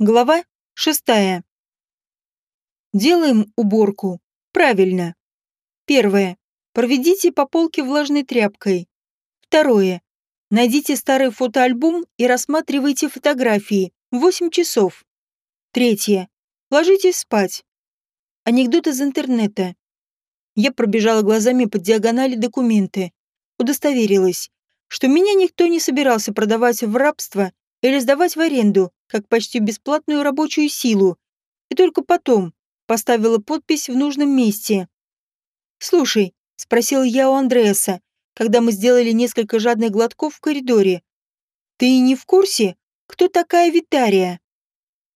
Глава шестая. Делаем уборку. Правильно. Первое. Проведите по полке влажной тряпкой. Второе. Найдите старый фотоальбом и рассматривайте фотографии. 8 часов. Третье. Ложитесь спать. Анекдот из интернета. Я пробежала глазами по диагонали документы. Удостоверилась, что меня никто не собирался продавать в рабство или сдавать в аренду, как почти бесплатную рабочую силу, и только потом поставила подпись в нужном месте. «Слушай», — спросил я у Андреаса, когда мы сделали несколько жадных глотков в коридоре, «ты не в курсе, кто такая Витария?»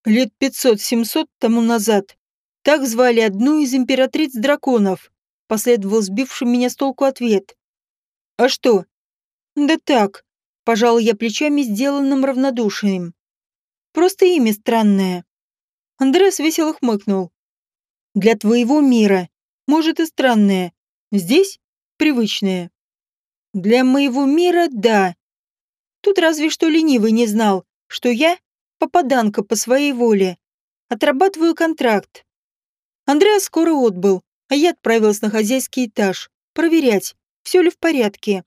Лет пятьсот-семьсот тому назад так звали одну из императриц драконов, последовал сбивший меня с толку ответ. «А что?» «Да так», — пожал я плечами, сделанным равнодушием. «Просто имя странное». Андрес весело хмыкнул. «Для твоего мира, может и странное. Здесь привычное». «Для моего мира, да. Тут разве что ленивый не знал, что я попаданка по своей воле. Отрабатываю контракт. Андреас скоро отбыл, а я отправилась на хозяйский этаж, проверять, все ли в порядке.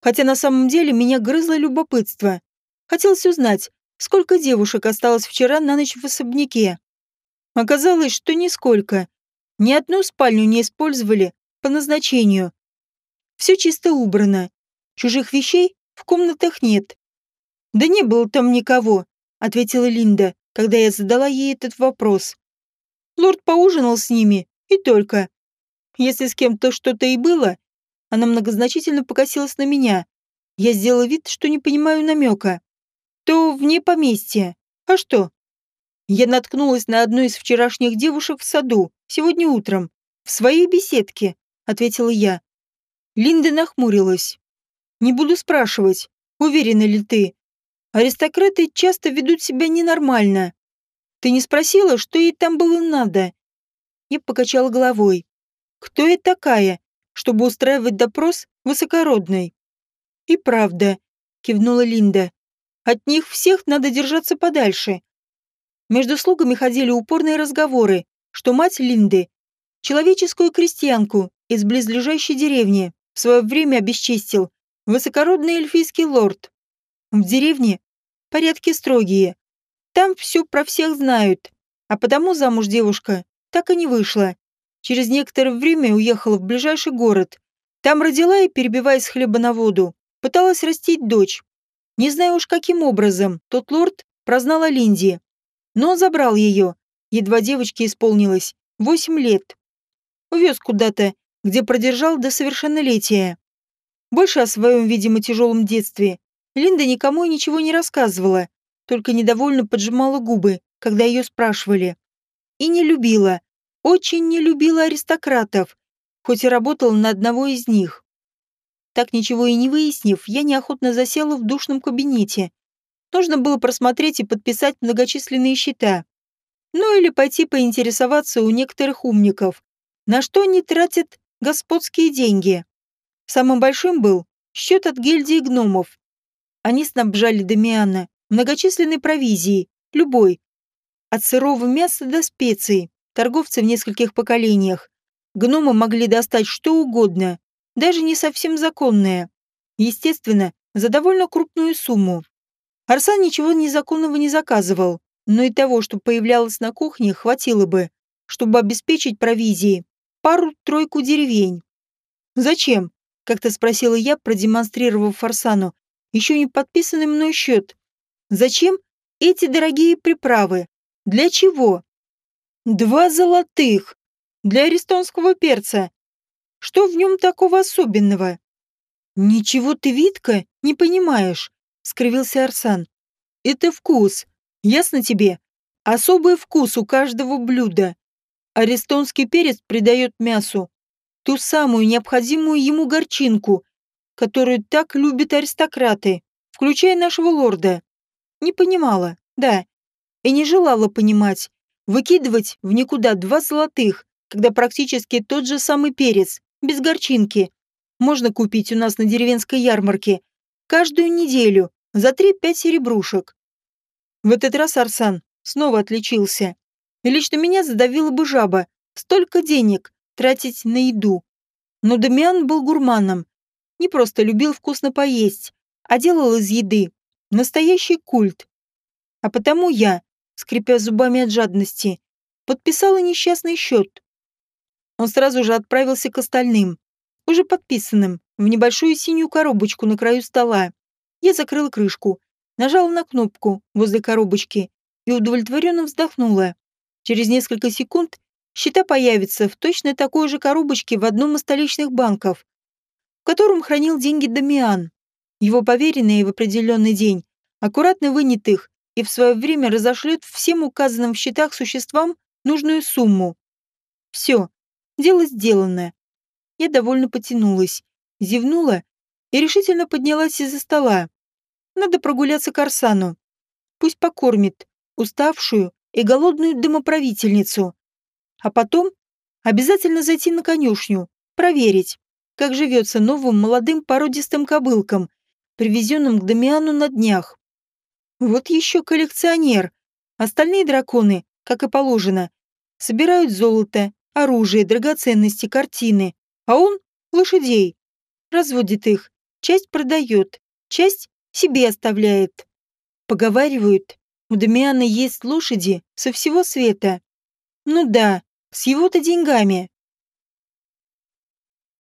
Хотя на самом деле меня грызло любопытство. Хотелось узнать, сколько девушек осталось вчера на ночь в особняке. Оказалось, что нисколько. Ни одну спальню не использовали по назначению. Все чисто убрано. Чужих вещей в комнатах нет. Да не было там никого, ответила Линда, когда я задала ей этот вопрос. Лорд поужинал с ними, и только. Если с кем-то что-то и было, она многозначительно покосилась на меня. Я сделала вид, что не понимаю намека. То вне поместья. А что? Я наткнулась на одну из вчерашних девушек в саду, сегодня утром, в своей беседке, ответила я. Линда нахмурилась. Не буду спрашивать, уверена ли ты. Аристократы часто ведут себя ненормально. Ты не спросила, что ей там было надо?» Я покачала головой. «Кто я такая, чтобы устраивать допрос высокородной?» «И правда», — кивнула Линда. «От них всех надо держаться подальше». Между слугами ходили упорные разговоры, что мать Линды, человеческую крестьянку из близлежащей деревни, в свое время обесчестил высокородный эльфийский лорд. В деревне порядки строгие, там все про всех знают. А потому замуж девушка так и не вышла. Через некоторое время уехала в ближайший город. Там родила и, перебиваясь хлеба на воду, пыталась растить дочь. Не знаю уж каким образом, тот лорд прознал о Линде. Но забрал ее. Едва девочке исполнилось восемь лет. Увез куда-то, где продержал до совершеннолетия. Больше о своем, видимо, тяжелом детстве Линда никому и ничего не рассказывала, только недовольно поджимала губы, когда ее спрашивали. И не любила, очень не любила аристократов, хоть и работала на одного из них. Так ничего и не выяснив, я неохотно засела в душном кабинете. Нужно было просмотреть и подписать многочисленные счета. Ну или пойти поинтересоваться у некоторых умников, на что они тратят господские деньги. Самым большим был счет от гильдии гномов. Они снабжали Дамиана многочисленной провизии, любой. От сырого мяса до специй, торговцы в нескольких поколениях. Гномы могли достать что угодно, даже не совсем законное. Естественно, за довольно крупную сумму. Арсан ничего незаконного не заказывал, но и того, что появлялось на кухне, хватило бы, чтобы обеспечить провизией пару-тройку деревень. «Зачем?» — как-то спросила я, продемонстрировав Фарсану еще не подписанный мной счет Зачем эти дорогие приправы? Для чего? Два золотых. Для арестонского перца. Что в нем такого особенного? Ничего ты, Витка, не понимаешь, скривился Арсан. Это вкус. Ясно тебе? Особый вкус у каждого блюда. Арестонский перец придает мясу ту самую необходимую ему горчинку, которую так любят аристократы, включая нашего лорда. Не понимала, да. И не желала понимать. Выкидывать в никуда два золотых, когда практически тот же самый перец, без горчинки. Можно купить у нас на деревенской ярмарке. Каждую неделю, за три-пять серебрушек. В этот раз Арсан снова отличился. И лично меня задавила бы жаба. Столько денег тратить на еду. Но Дамиан был гурманом. Не просто любил вкусно поесть, а делал из еды настоящий культ. А потому я, скрипя зубами от жадности, подписала несчастный счет. Он сразу же отправился к остальным, уже подписанным, в небольшую синюю коробочку на краю стола. Я закрыла крышку, нажала на кнопку возле коробочки и удовлетворенно вздохнула. Через несколько секунд счета появятся в точно такой же коробочке в одном из столичных банков, в котором хранил деньги Дамиан. Его поверенные в определенный день аккуратно вынет их и в свое время разошлет всем указанным в счетах существам нужную сумму. Все, дело сделано. Я довольно потянулась, зевнула и решительно поднялась из-за стола. Надо прогуляться к Арсану. Пусть покормит уставшую и голодную домоправительницу. А потом обязательно зайти на конюшню, проверить, как живется новым молодым породистым кобылкам, привезенным к Дамиану на днях. Вот еще коллекционер. Остальные драконы, как и положено, собирают золото, оружие, драгоценности, картины, а он — лошадей. Разводит их, часть продает, часть себе оставляет. Поговаривают, у Дамиана есть лошади со всего света. Ну да, с его-то деньгами.